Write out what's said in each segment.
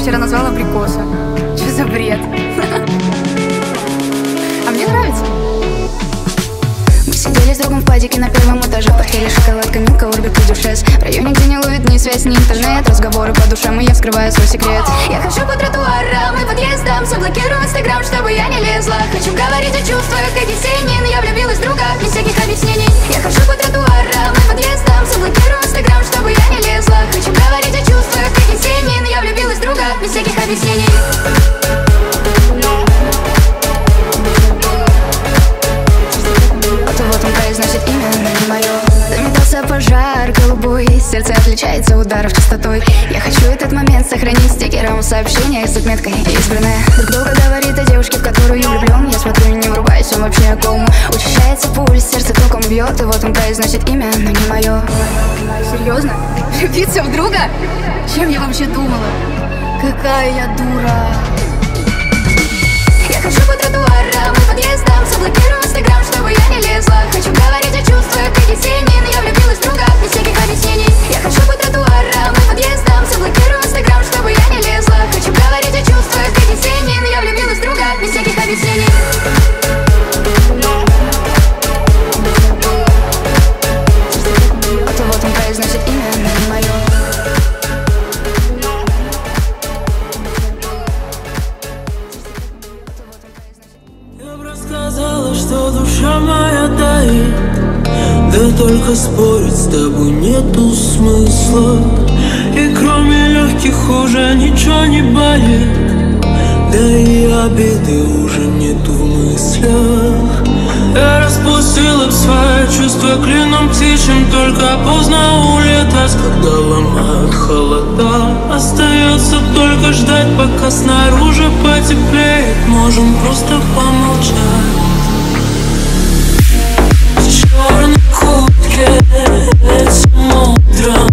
вчера назвал абрикоса. Что за бред? Сидели с другом в падике на первом этаже. Портфели, шоколадка, милка, орбик и дюшес. В районе, где не ловит ни связь, ни интернет. Разговоры по душам, и я вскрываю свой секрет. Я хожу по тротуарам и подъездам Заблокирую инстаграм, чтобы я не лезла. Хочу говорить о чувствах, как Есенин Я влюбилась в друга, без всяких объяснений. Я хожу по тротуарам и подъездам Заблокирую инстаграм, чтобы я не лезла. Хочу говорить о чувствах, как Есенин Я влюбилась в друга, без всяких объяснений не пожар голубой Сердце отличается ударов частотой Я хочу этот момент сохранить стикером Сообщение с отметкой избранная Друг друга говорит о девушке, в которую влюблен Я смотрю не врубаюсь, он вообще о ком Учащается пульс, сердце током бьет И вот он произносит имя, но не мое Серьезно? Влюбиться в друга? Чем я вообще думала? Какая я дура. Заблокирую инстаграм, чтобы я не лезла. Хочу говорить о чувствах, как Есенин Я влюбилась в друга, без всяких объяснений. Я хожу по тротуарам и подъездам Заблокирую инстаграм, чтобы я не лезла. Хочу говорить Только спорить с тобой нету смысла. И кроме легких уже ничего не болит. Да и обиды уже нету в мыслях. Я распустила б свои чувства клином птичьим Только поздно улетать, когда ломают холода. Остается только ждать, пока снаружи потеплеет. Можем просто помолчать куртке этим утром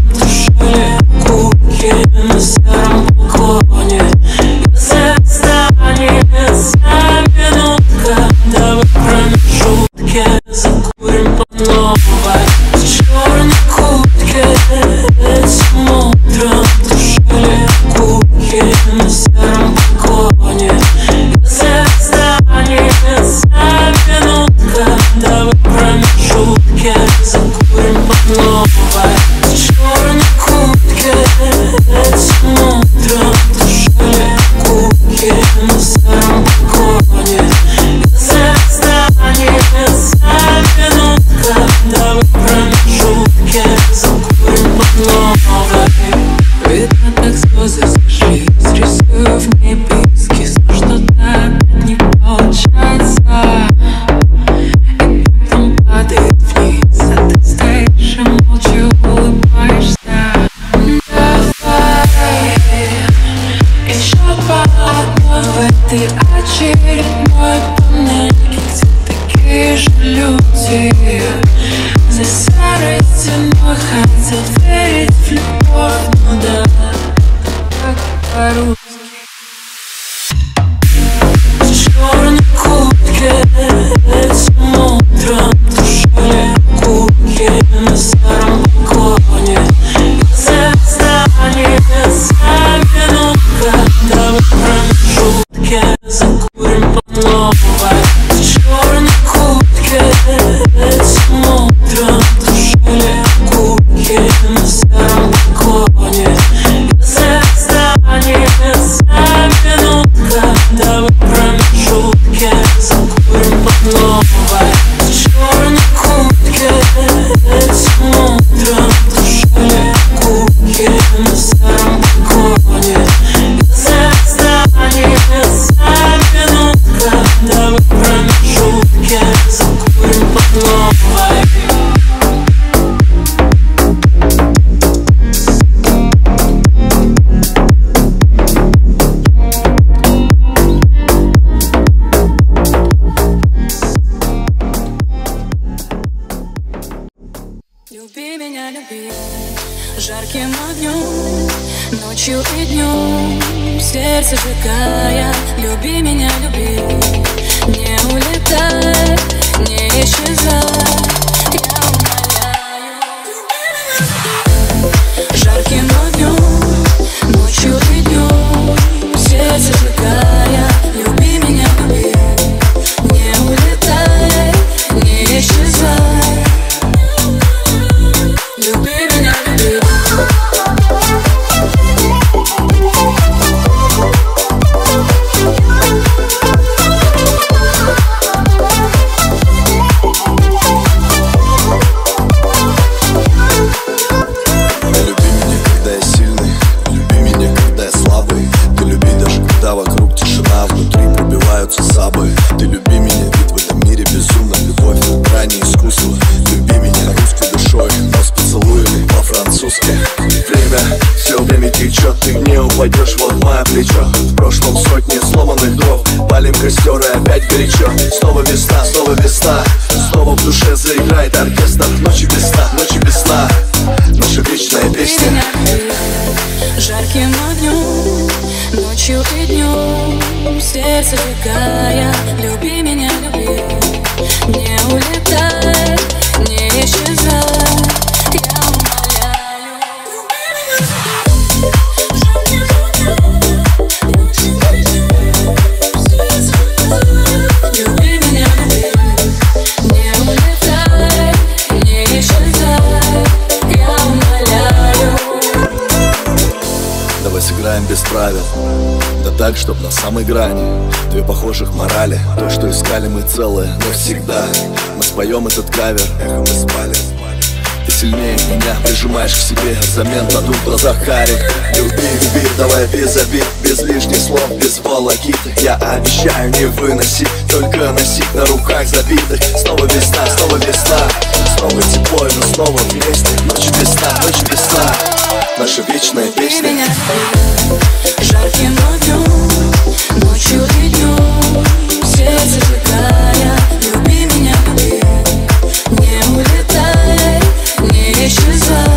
ночью и днем Сердце сжигая, люби меня, люби. Не улетай, так, чтоб на самой грани. Две похожих морали То, что искали мы целые навсегда. Мы споем этот кавер, эхо мы спали. Ты сильнее меня прижимаешь к себе Взамен тату в глазах карик Люби, люби, давай без обид Без лишних слов, без волокит Я обещаю не выносить Только носить на руках забитых. Снова весна, снова весна Снова тепло, но снова вместе. Ночь весна, ночь весна Наша вечная песня Жарким огнем, ночью и днем Сердце сжигая, люби меня, люби Не улетай, не исчезай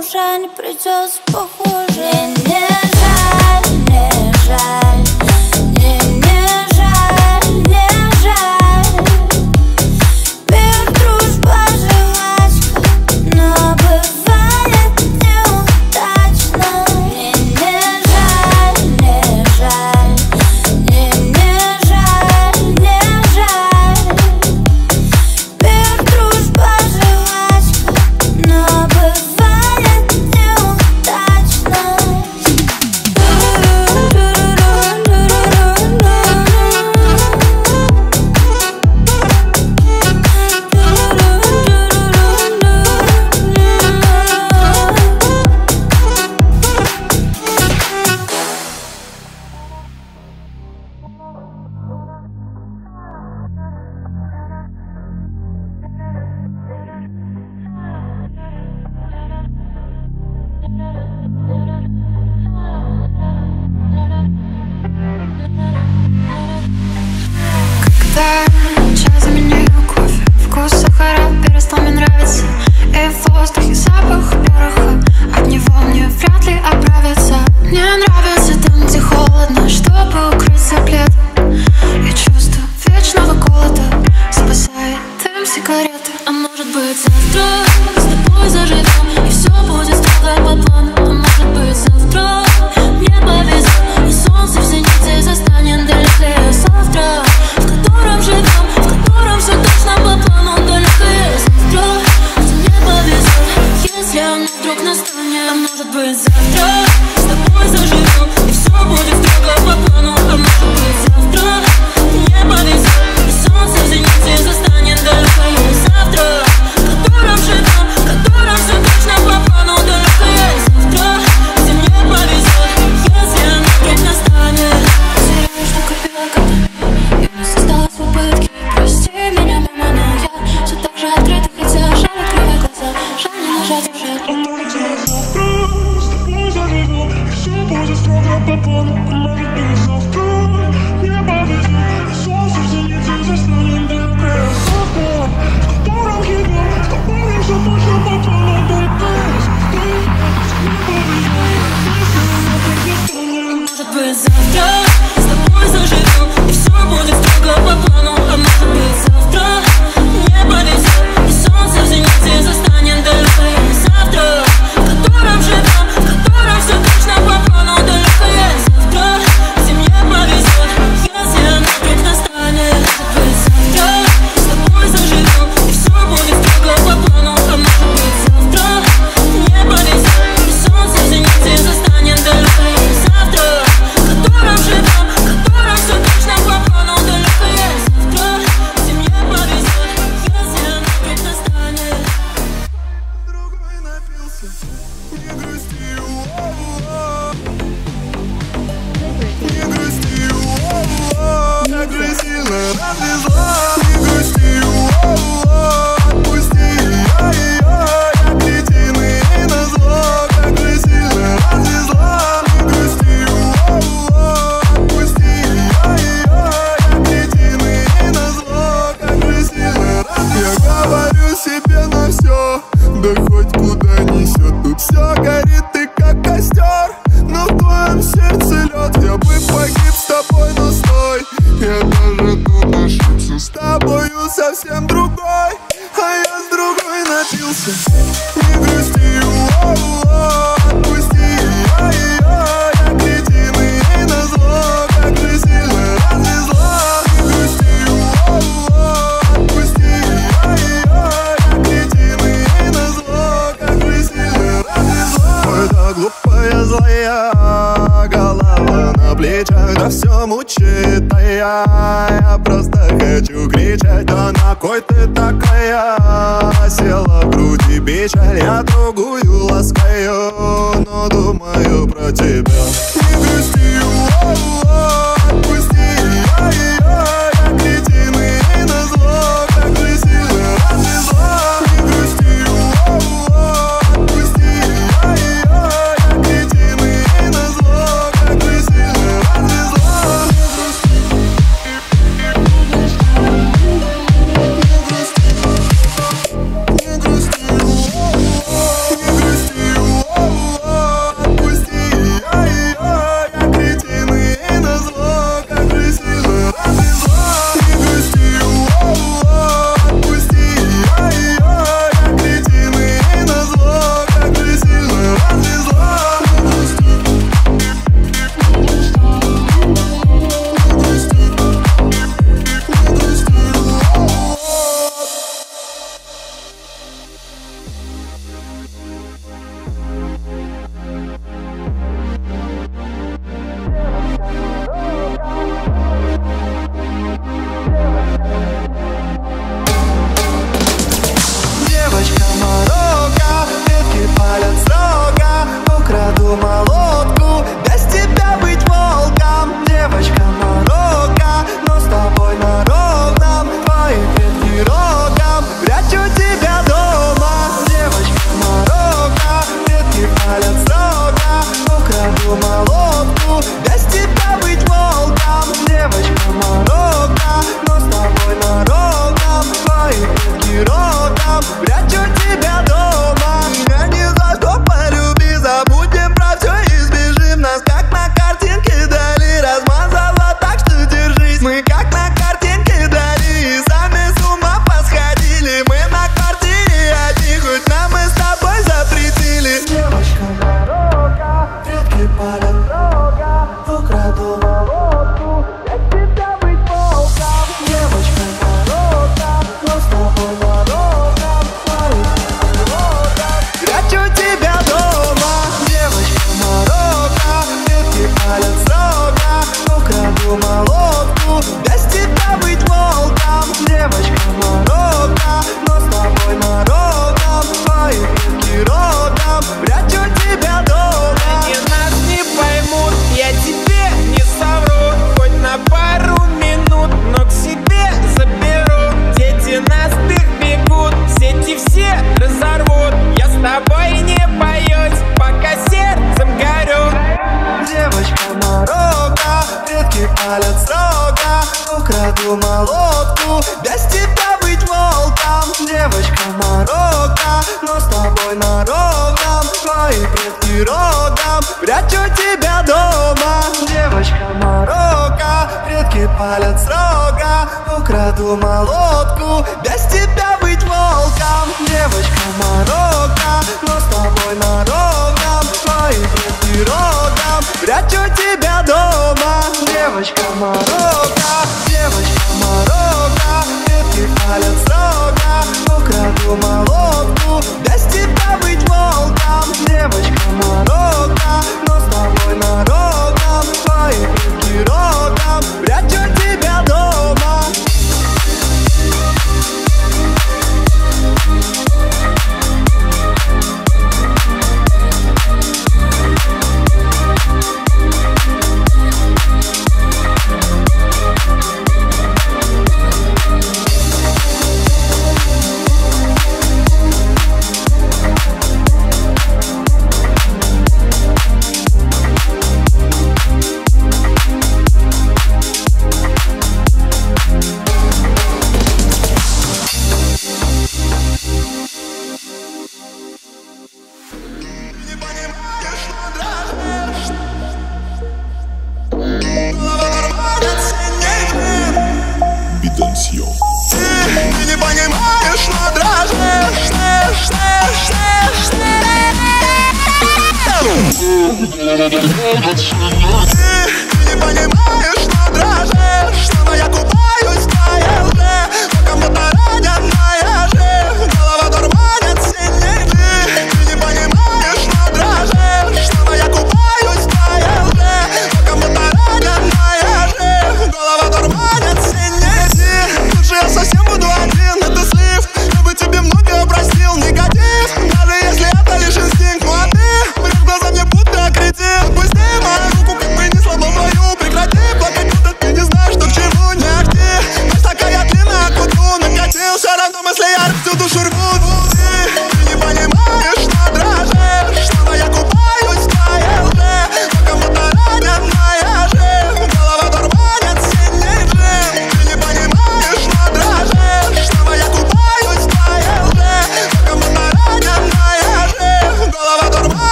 их, но уже не придется похоже Мне не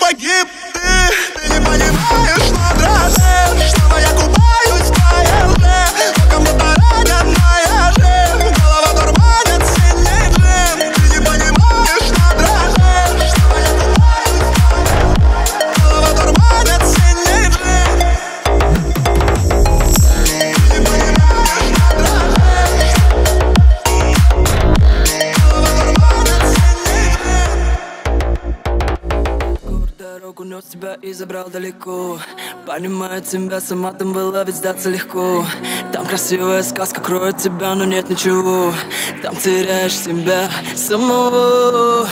погиб. Ты, ты не понимаешь. убежал далеко. Понимаю тебя, сама там была, ведь сдаться легко. Там красивая сказка кроет тебя, но нет ничего. Там теряешь себя самого.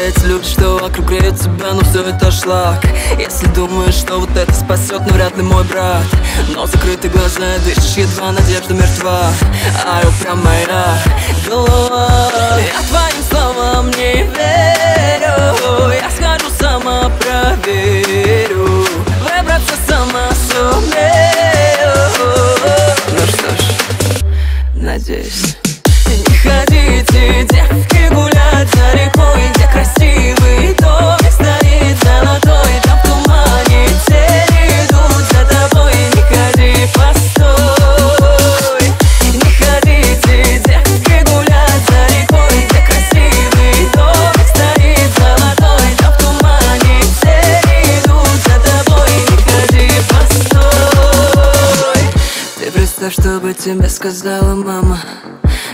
Эти люди, что вокруг греют тебя, но все это шлак. Если думаешь, что вот это спасет, но ну вряд ли мой брат. Но закрыты глаза и дышишь, едва надежда мертва. А я прям моя голова. Я твоим словам не верю. здесь. Не ходите, девки, гулять за рекой Где красивый дом. тебе сказала мама.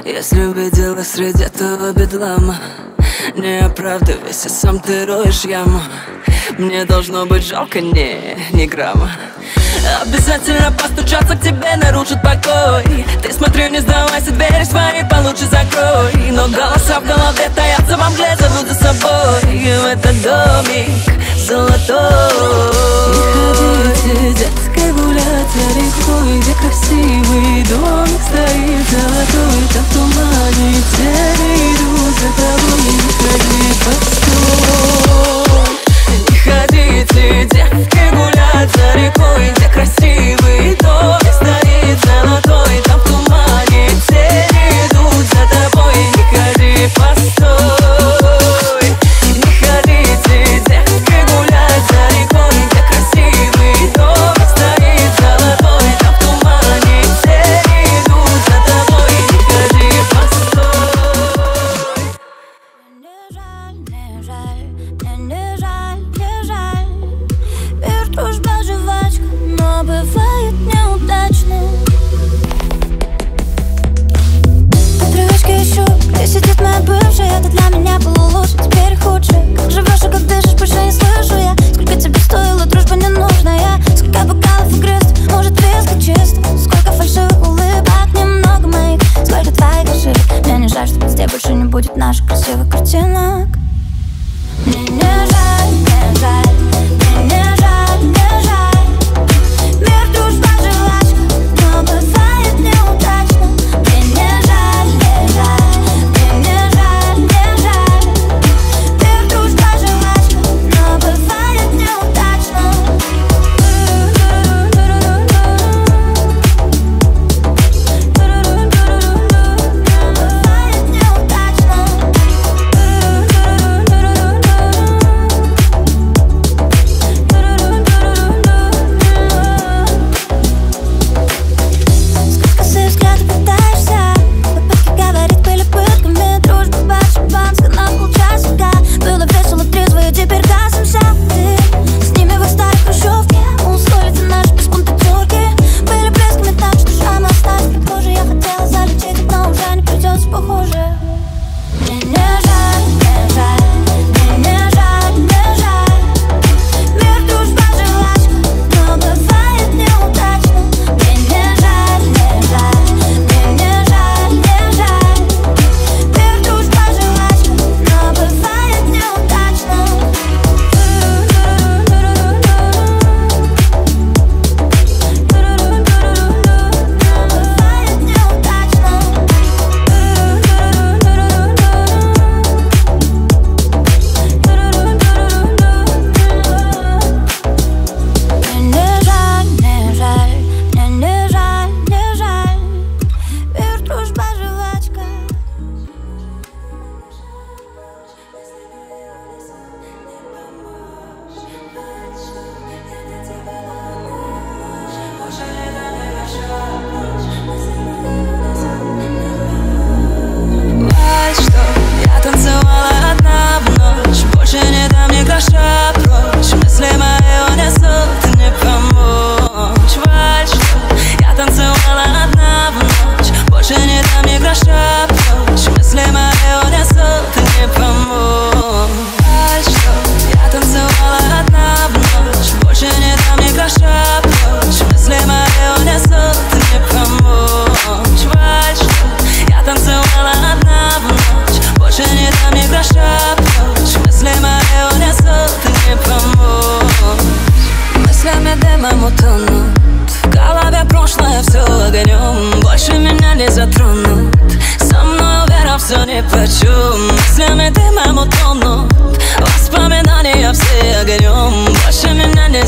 Если увидела среди этого бедлама. Не оправдывайся, сам ты роешь яму. Мне должно быть жалко, не, не грамма. Обязательно постучаться к тебе нарушит покой. Ты смотри, не сдавайся, дверь свои получше закрой. Но голоса в голове таятся во мгле, зовут за собой. И в этот домик золотой. Приходите, за рекой, где красивый домик стоит золотой Там в тумане. Тени идут за тобой Не ходи под стол. Не ходите, девки, гулять за рекой, где красивый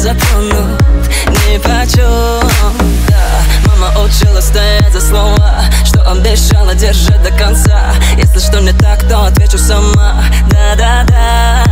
затронут Ни почем Да, мама учила стоять за слова Что обещала держать до конца. Если что не так, то отвечу сама. Да-да-да,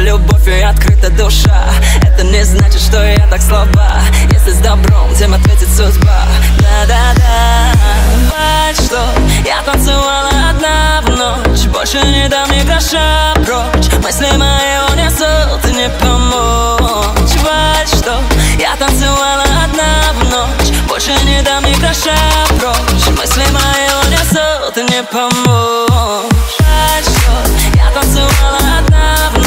любовь и открыта душа. Это не значит, что я так слаба. Если с добром, тем ответит судьба. Да-да-да, бывает, что я танцевала одна в ночь. Больше не дам ни гроша прочь. Мысли мои унесут, не помочь. Бывает, что я танцевала одна в ночь. Больше не дам ни гроша прочь. Мысли мои унесут, не помочь. Бывает, что я танцевала одна в ночь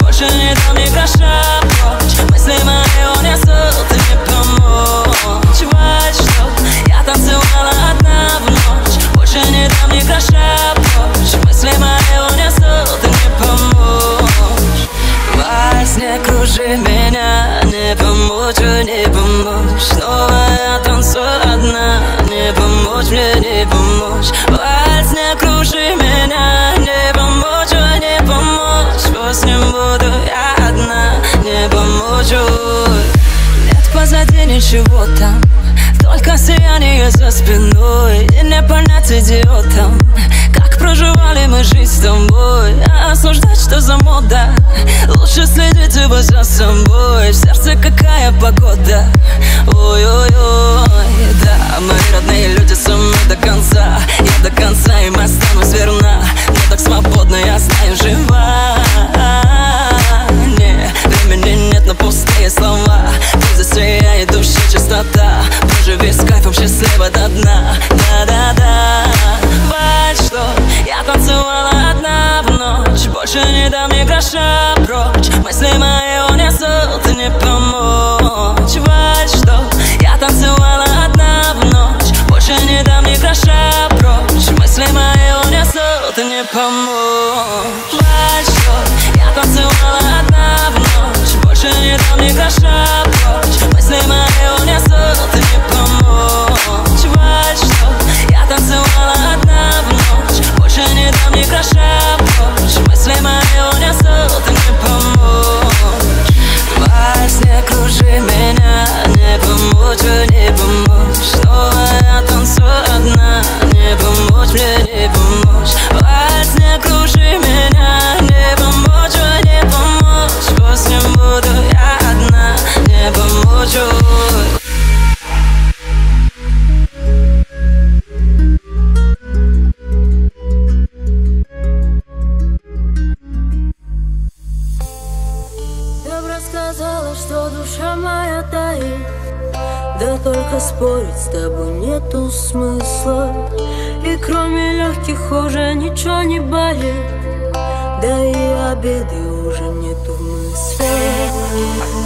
Больше не дам ни гроша прочь Мысли мои унесут, не помочь Бывает, что я танцевала одна в ночь Больше не дам ни гроша прочь Мысли мои унесут, не помочь Во сне кружи меня Не помочь, не помочь. Снова я танцую одна Не помочь мне, не помочь. Во сне кружи помочь ой. Нет позади ничего там только сияние за спиной. И не понять идиотам Как проживали мы жизнь с тобой. А осуждать, что за мода Лучше следить его за собой. В сердце какая погода? Ой-ой-ой, да Мои родные люди со мной до конца. Я до конца им останусь верна Но так свободно, я знаю, жива. Не, времени нет на пустые слова. Пусть засияет души чистота. Проживи с кайфом счастливо до дна. Да-да-да. Бывает, что я танцевала одна в ночь. Больше не дам ни гроша прочь. Мысли мои Больше не дам ни бы рассказала, что душа моя таит. Да только спорить с тобой нету смысла. И кроме легких уже ничего не болит. Да и обиды уже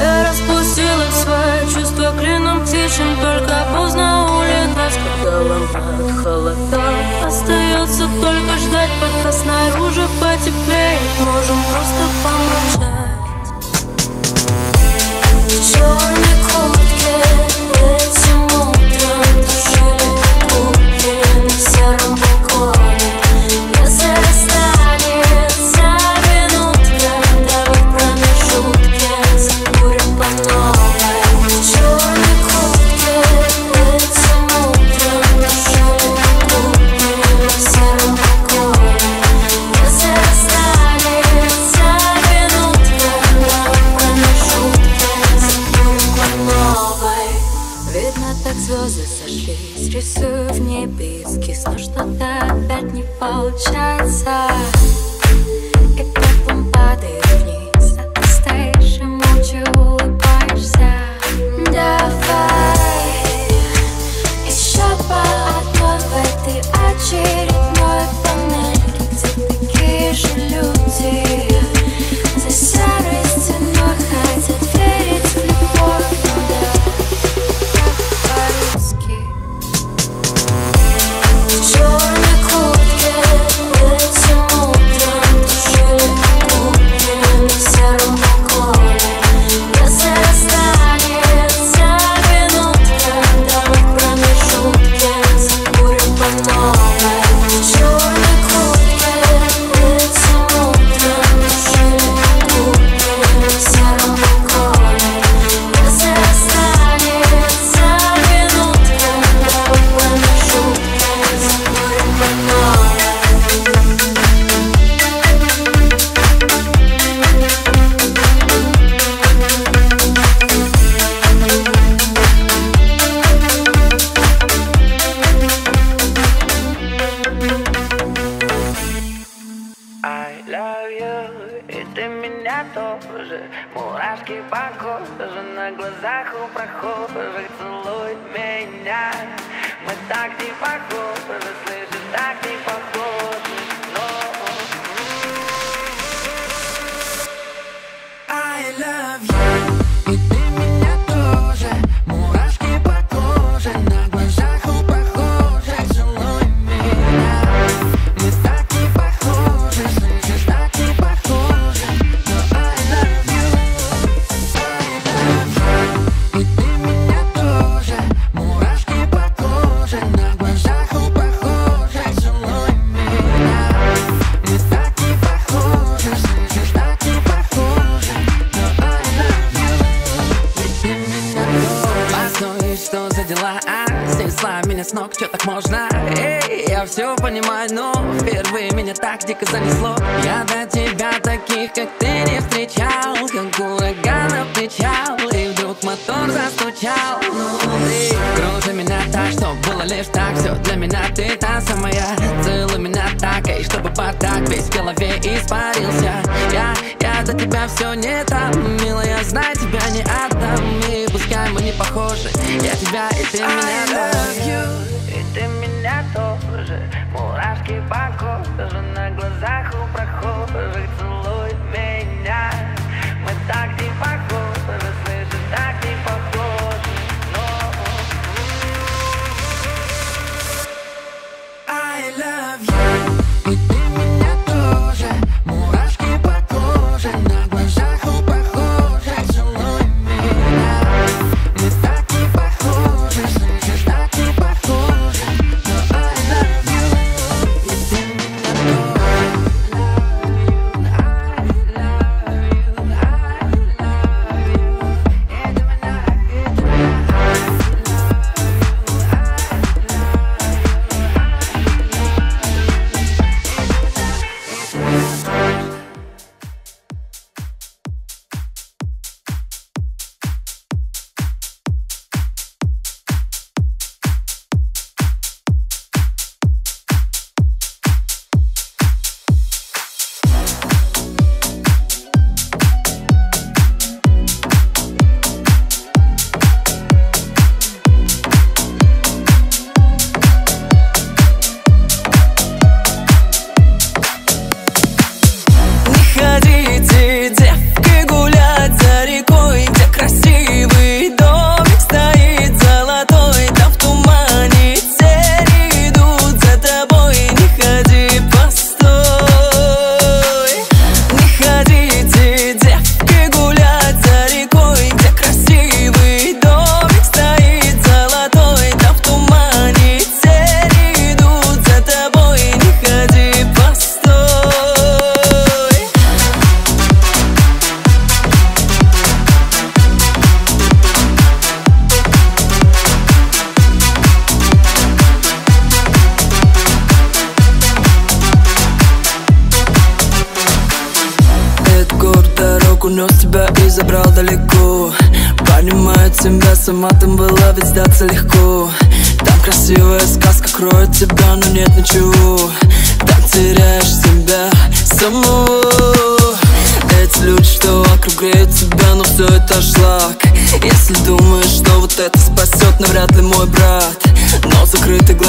Я распустила свои чувства клином птичьим Только поздно улетать, когда ломают холода. Остается только ждать, пока снаружи потеплеет. Можем просто помолчать. В и занесло Я до тебя таких, как ты, не встречал. Как ураган обличал И вдруг мотор застучал. Внутри кружи меня так, что было лишь так. Все для меня ты та самая. Целуй меня так, и чтобы потак. Весь в голове испарился perfect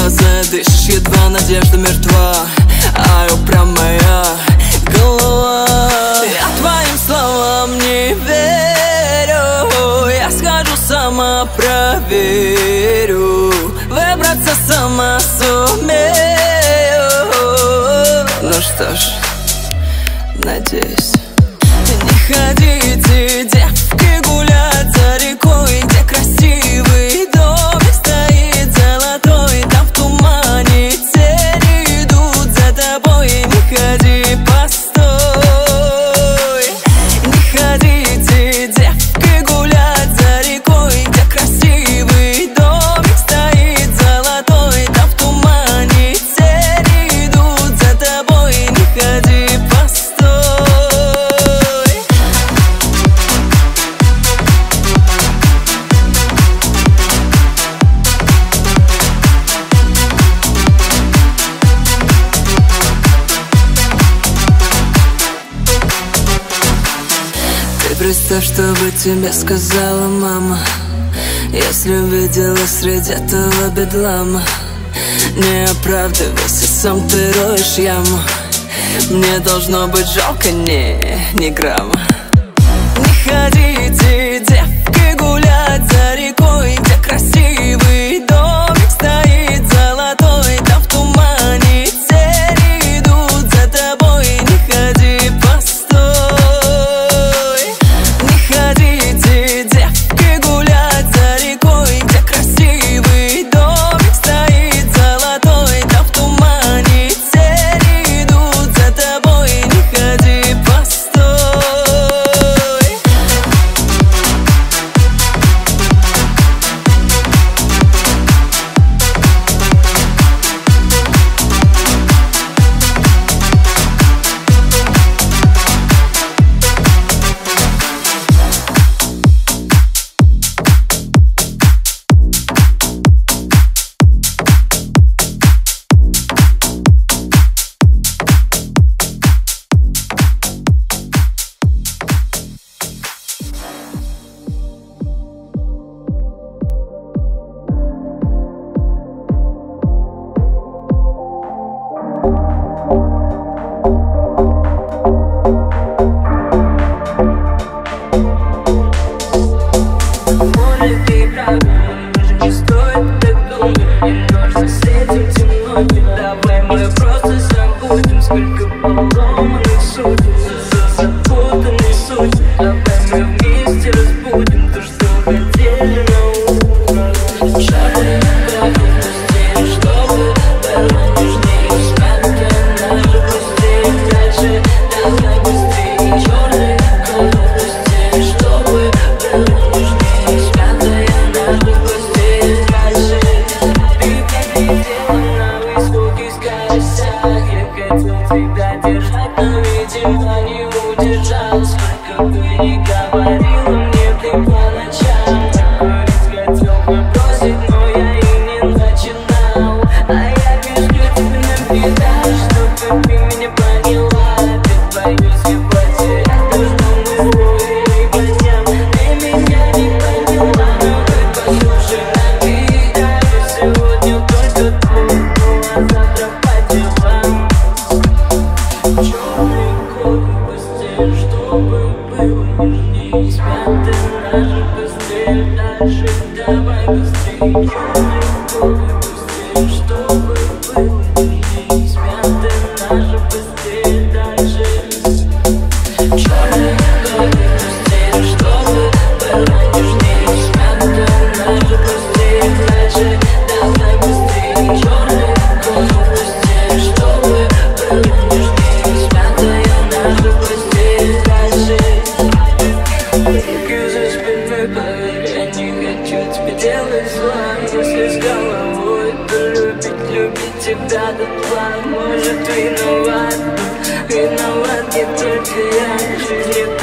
задышишь, едва надежда мертва. nunca de что бы тебе сказала мама? Если увидела среди этого бедлама. Не оправдывайся, сам ты роешь яму. Мне должно быть жалко, не, не грамма. Не ходите. иди. no one can turn to you.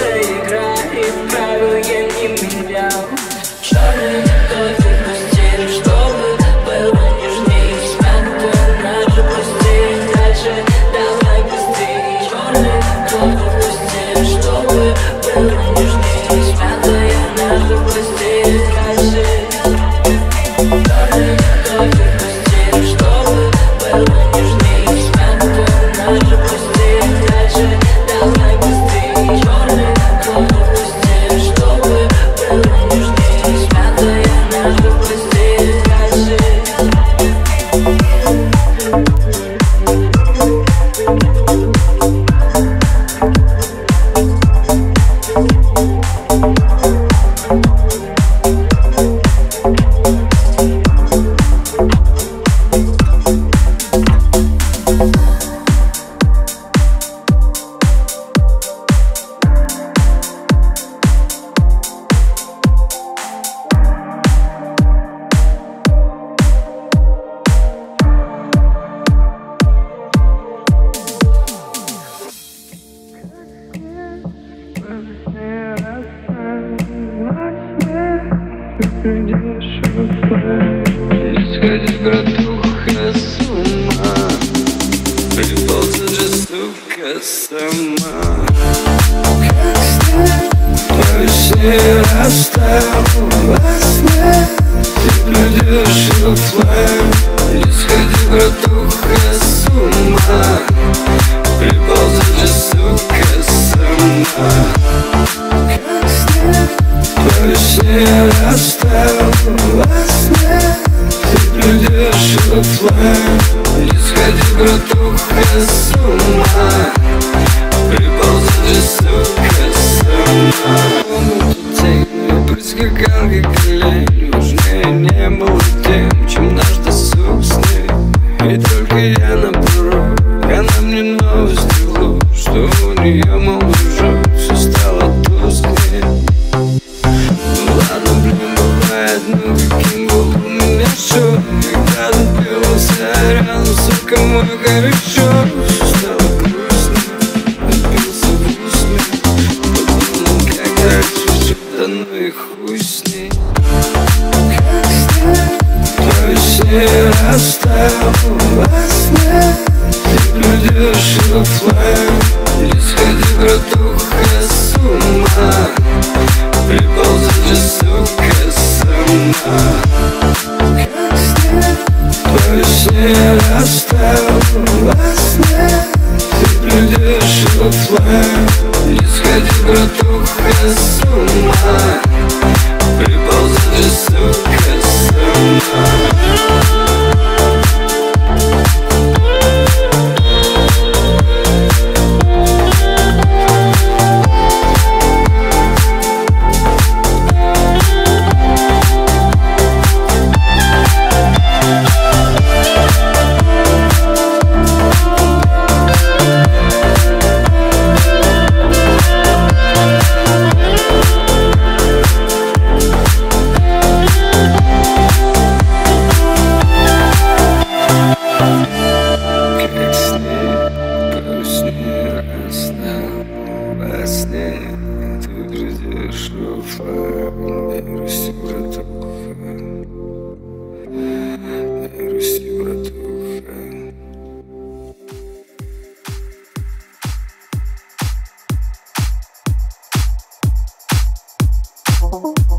Oh.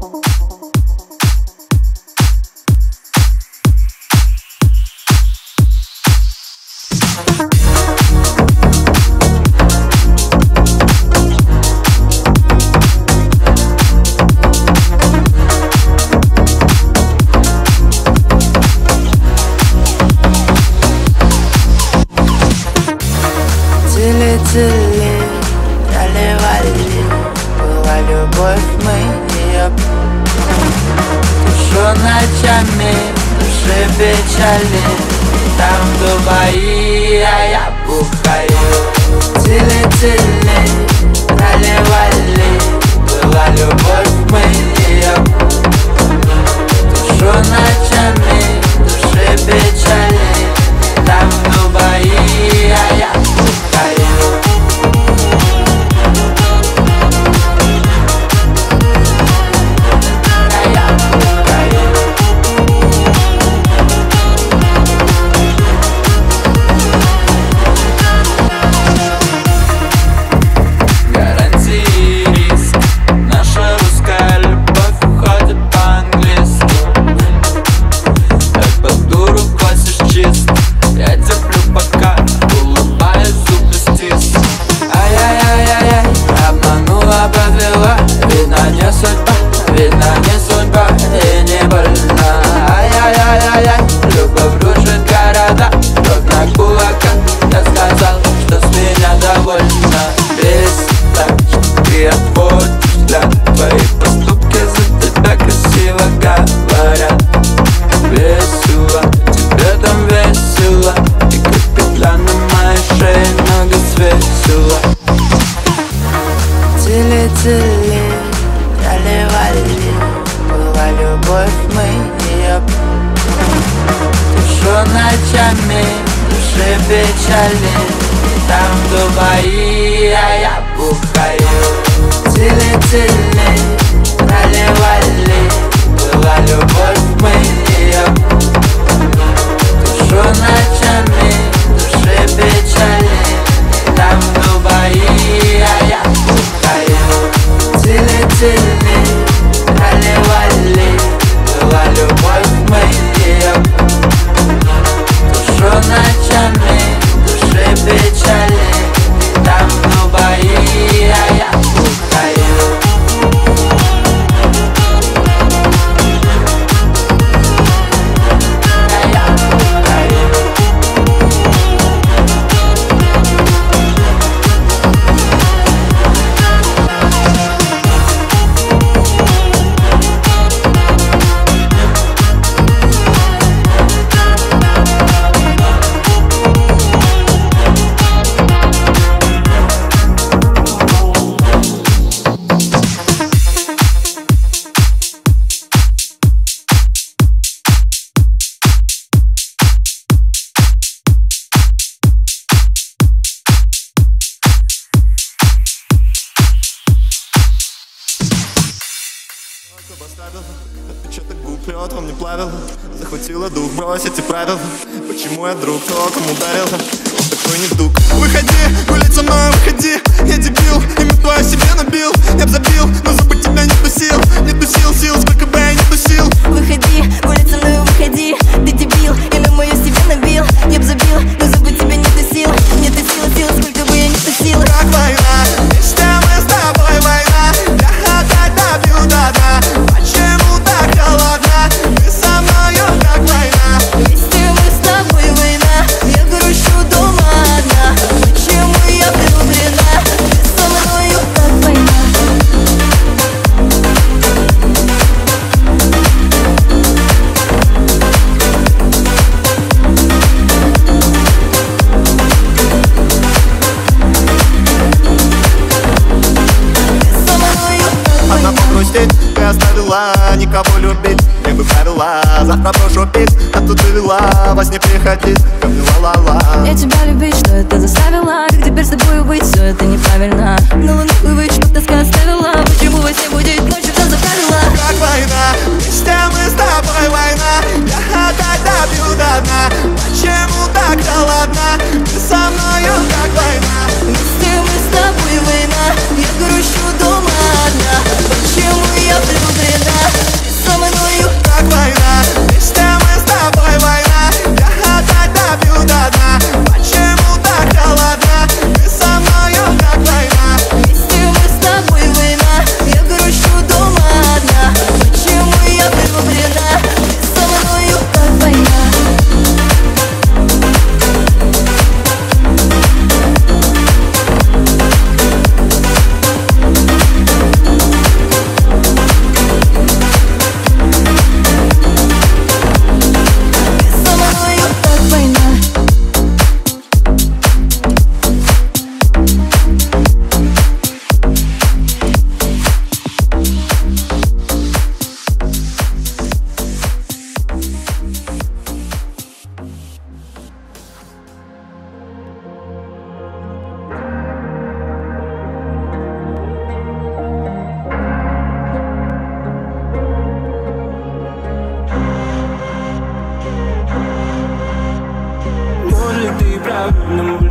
Цели цели, проливали Была любовь, мы ее Душу ночами, души печали. Там в Дубаи, а я бухаю. Цели, цели, проливали Была любовь, мы ее Душу ночами, души печали. Там в Дубаи, а я бухаю сильны Проливали, была любовь в моих Душу ночами, души печали Ты там в Дубае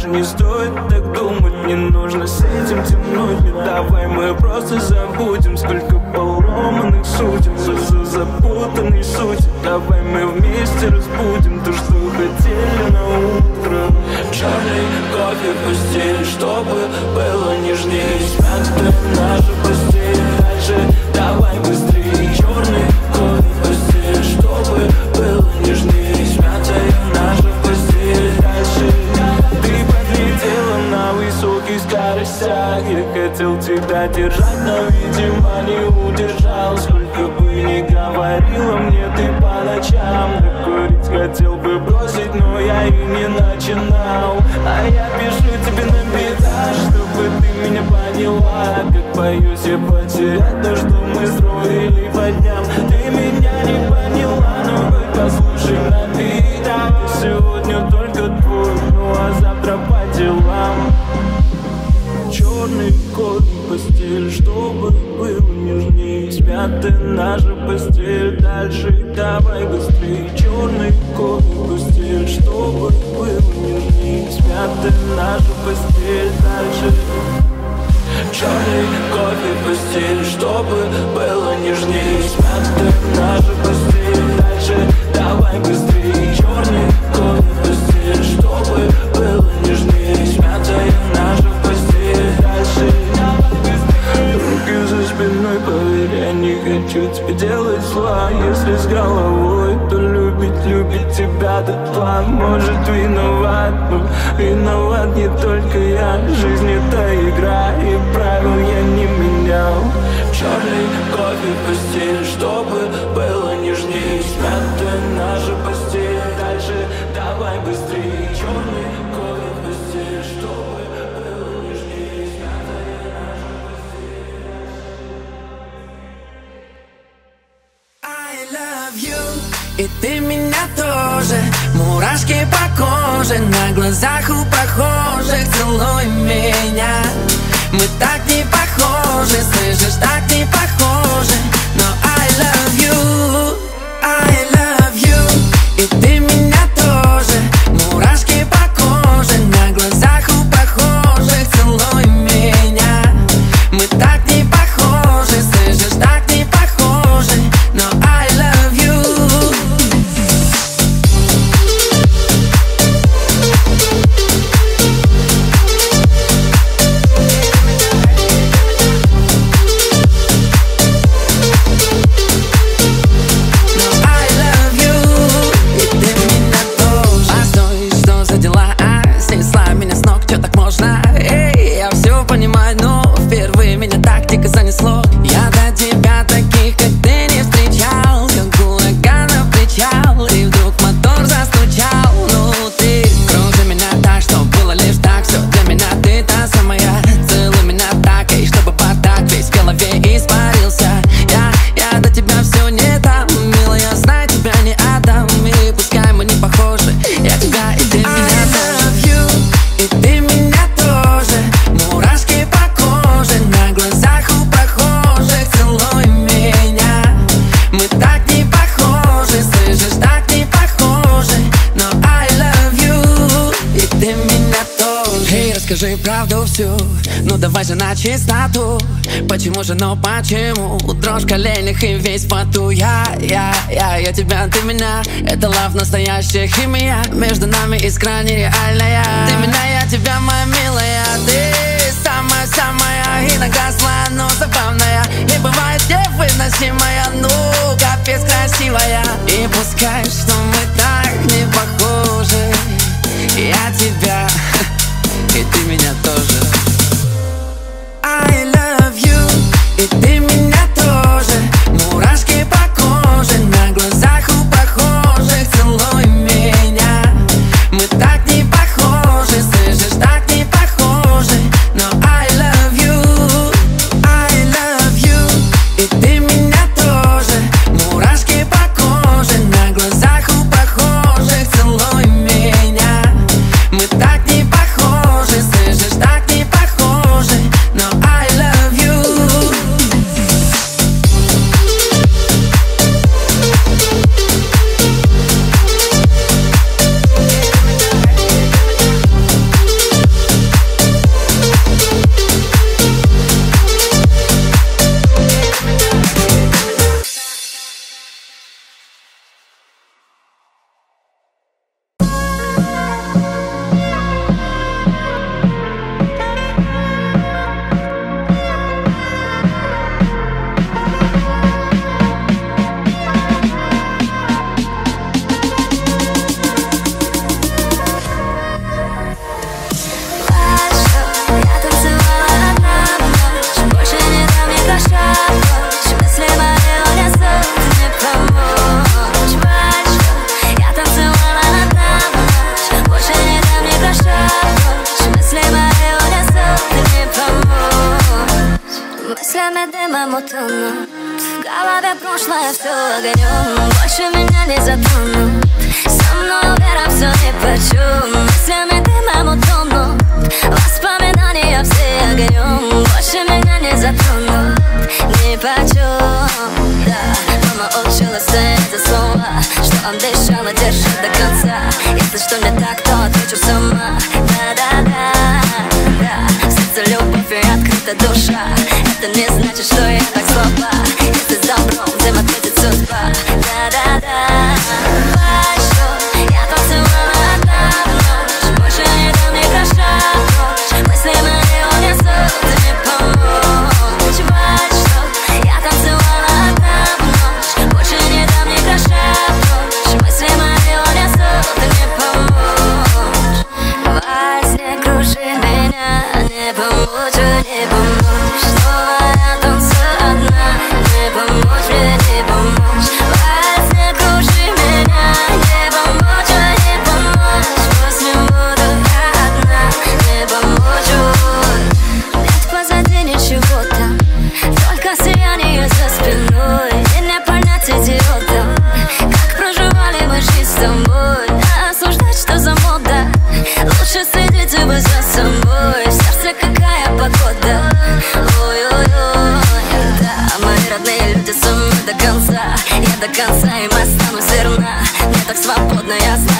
больше не стоит так думать Не нужно с этим тянуть Не давай мы просто забудем Сколько поломанных сутен За, за запутанной сути Давай мы вместе разбудим То, что хотели на утро. Черный кофе постель Чтобы было нежнее Смятая наша постель Дальше давай быстрее Черный кофе постель Чтобы хотел тебя держать, но, видимо, не удержал. Сколько бы ни говорила мне ты по ночам Накурить хотел бы бросить, но я и не начинал. А я пишу тебе на беда, чтобы ты меня поняла. Как боюсь я потерять то, что мы строили по дням. Ты меня не поняла, но хоть послушай на Ты сегодня только твой, ну а завтра по делам Черный кот постель, чтобы было нежнее Смятая наша постель, дальше давай быстрее Черный кот постель, чтобы было нежнее Смятая наша постель, дальше. Черный кофе постель, чтобы было нежнее Смятая наша постель, дальше давай быстрее делать зла Если с головой, то любить, любить тебя до тла Может виноват, но виноват не только я Жизнь это игра, и правил я не менял. Черный кофе в постель, чтобы И ты меня тоже. Мурашки по коже На глазах у прохожих. Целуй меня. Мы так не похожи Слышишь, так чистоту. Почему же, но почему? Дрожь коленях и весь поту. Я, я, я, я тебя, ты меня. Это лав, настоящая химия Между нами искра нереальная. Ты меня, я тебя, моя милая. Ты самая-самая Иногда злая, но забавная. И бывает невыносимая. Ну, капец красивая. И пускай, что мы так не похожи. Я тебя, и ты меня тоже. Старое прошлое все огонем Больше меня не затону. Со мной вера все ни почем Мыслями дымом утонут Воспоминания все огнем Больше меня не затону. Не почем да. Мама училась это слово Что он дышал и держит до конца Если что не так, то отвечу сама Да-да-да да. Сердце любовь и došla Eto ne znači što je tak slaba Eto zapravo до конца Им останусь верна Мне так свободно, я знаю.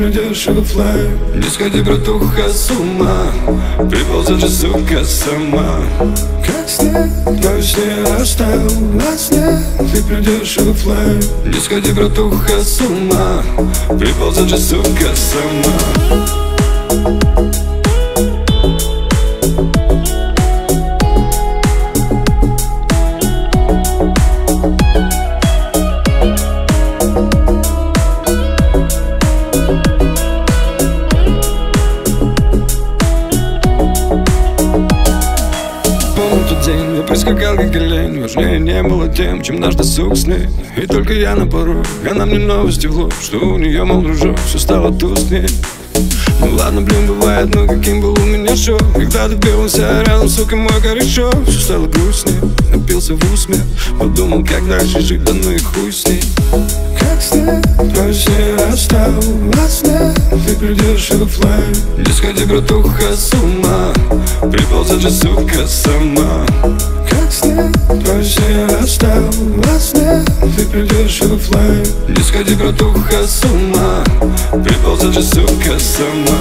Ты придешь и флай Не сходи, братуха, с ума. Приползет же, сука, сама. Как снег Во сне растаял. Во сне Ты придешь и флай Не сходи, братуха, с ума. Приползет же, сука, сама. Помню Важнее не было тем, чем наш досуг сны. И только я на порог, она мне новости в лоб Что у нее, мол, дружок, все стало тускнее ну ладно, блин, бывает, но каким был у меня шок Когда добился рядом, сука, мой корешок. Все стало грустнее, напился в усмех Подумал, как дальше жить, да ну и хуй с ней. Как снег, твой сне оставил во сне Ты придешь и флай Не сходи, братуха, с ума Приползет же, сука, сама Как снег, твой сне. Ты придешь и флай Не сходи, братуха, с ума. Приползет же, сука, сама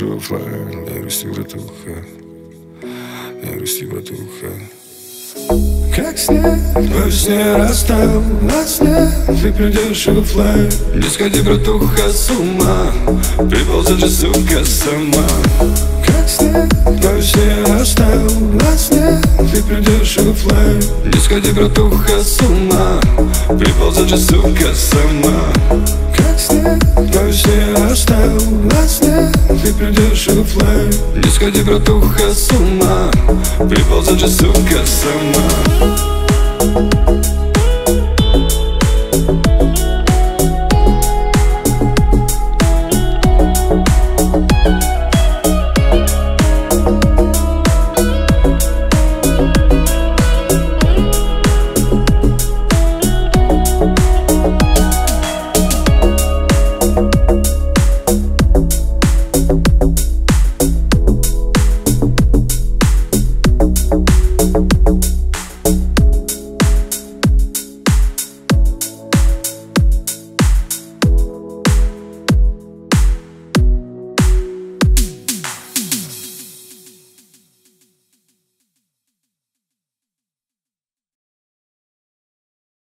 в офлайн Не грусти, братуха Не грусти, братуха как снег во сне растаял во сне Ты придешь в офлайн Не сходи, братуха, с ума Приползет же, сука, сама Снег во сне растаял во сне Ты придешь офлайн Не сходи, братуха, с ума. Приползет же, сука, сама. Как снег во сне растаял во сне Ты придешь в офлайн Не сходи, братуха, с ума. Приползет же, сука, сама